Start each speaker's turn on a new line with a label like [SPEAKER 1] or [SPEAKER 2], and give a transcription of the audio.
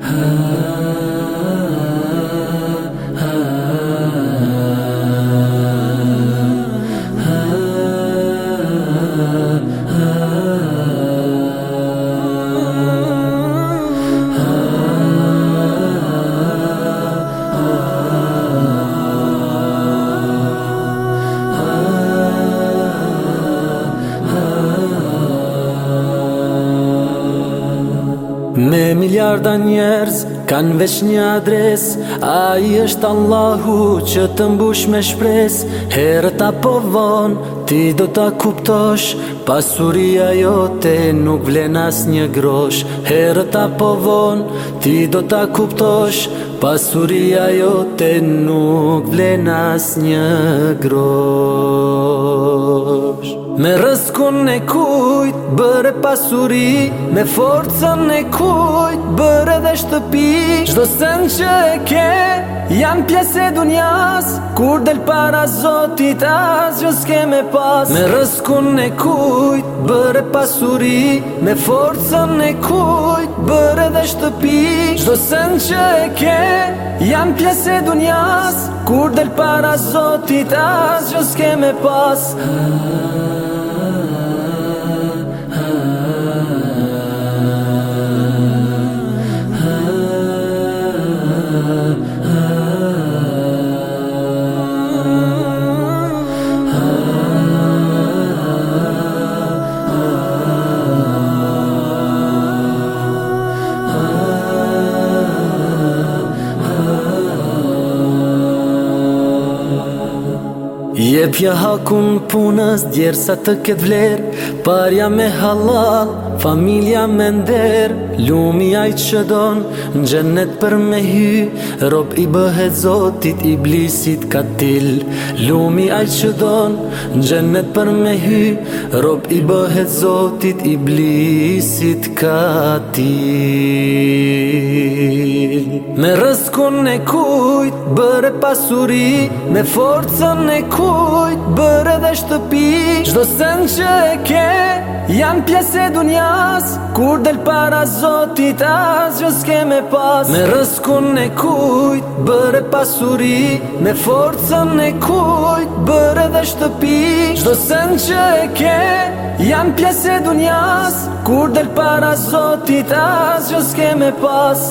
[SPEAKER 1] Ah. Me miljarda njerëz kanë veç një adres A i është Allahu që të mbush me shpres Herët apo vonë, ti do të kuptosh Pasuria jo te nuk vlen as një grosh Herët apo vonë, ti do të kuptosh Pasuria jo te nuk vlen as një
[SPEAKER 2] grosh Me rëskun e kujt, bërë pasuri Me forcën e kujt, bërë dhe shtëpi Qdo sen që e ke, janë pjesë e dunjas Kur del para zotit as, jo s'ke me pas Me rëskun e kujt, bërë pasuri Me forcën e kujt, bërë dhe shtëpi Qdo sen që e ke, janë pjesë e dunjas Kur del para zotit as, jo s'ke me pas
[SPEAKER 1] Jepja hakun punës, djerë sa të këtë vlerë Parja me halal, familja me ndërë Lumi ajtë që donë, në gjennet për me hy Rob i bëhet zotit, i blisit ka tilë Lumi ajtë që donë, në gjennet për me hy Rob i bëhet zotit, i blisit ka tilë Me
[SPEAKER 2] rëzkon e kujt, bërë pasuri Me forcën e kujt, bërë dhe shtëpi Shdo sen që e ke, janë pjesë e dunjas Kur del para zotit as, jo s'ke me pas Me rëzkon e kujt, bërë pasuri Me forcën e kujt, bërë dhe shtëpi Shdo sen që e ke, janë pjesë e dunjas Kur del para zotit as, jo s'ke me pas